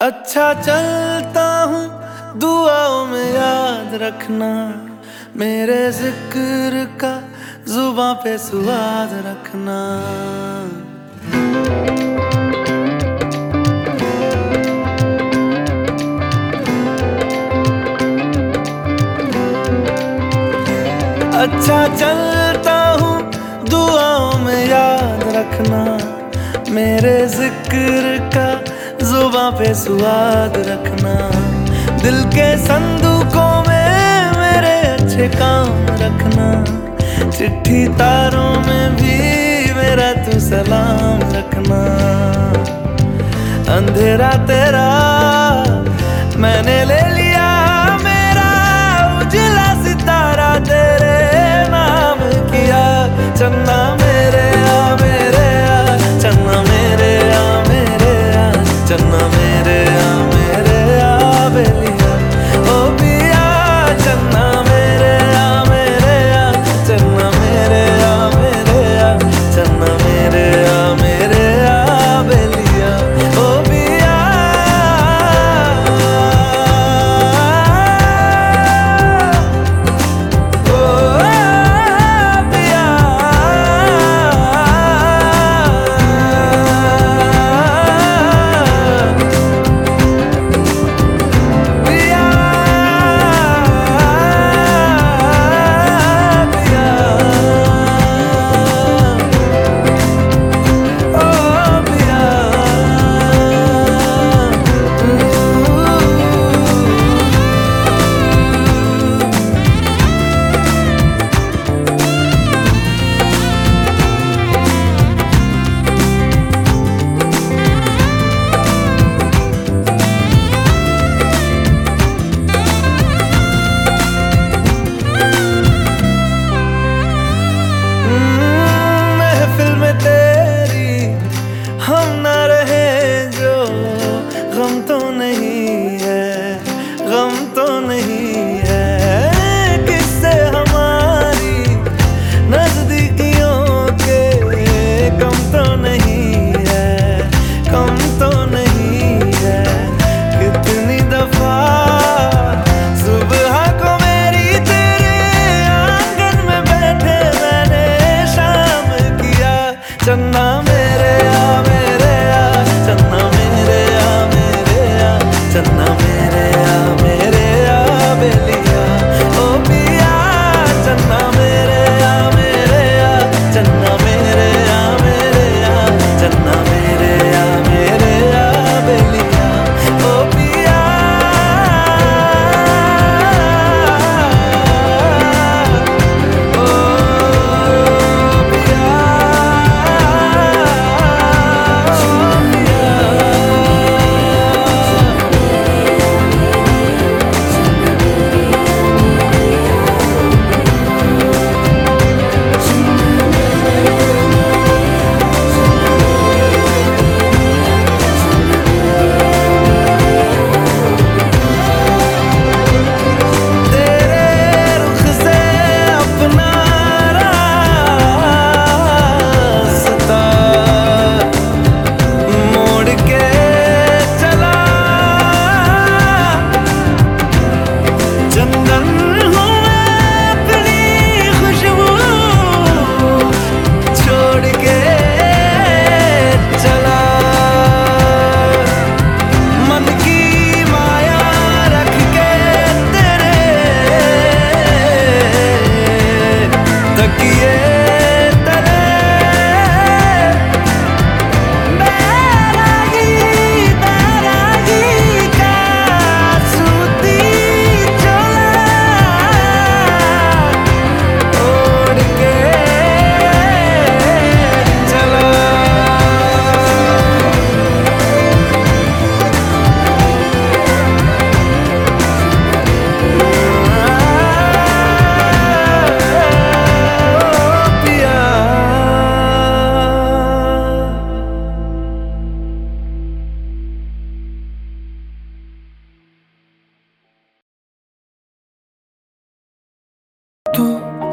अच्छा चलता हूँ, दुआओं में याद रखना। मेरे ज़िक्र का जुबा पे स्वाद रखना। अच्छा चलता हूँ, दुआओं में याद रखना। मेरे ज़िक्र का जुबा पे स्वाद रखना। दिल के संदूकों में मेरे अच्छे काम रखना। चिट्ठी तारों में भी मेरा तू सलाम रखना। अंधेरा तेरा मैंने ले लिया, मेरा उजला सितारा तेरे नाम किया। चन्ना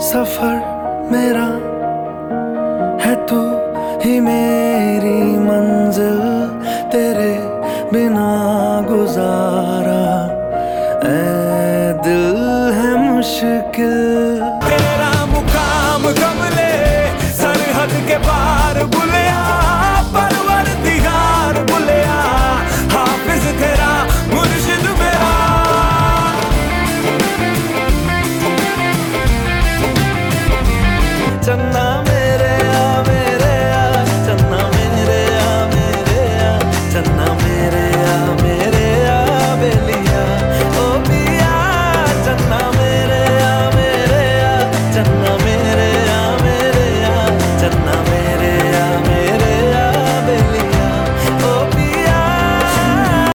सफ़र मेरा है तू ही मेरी मंजिल तेरे बिना गुजारा। ए दिल है मुश्किल।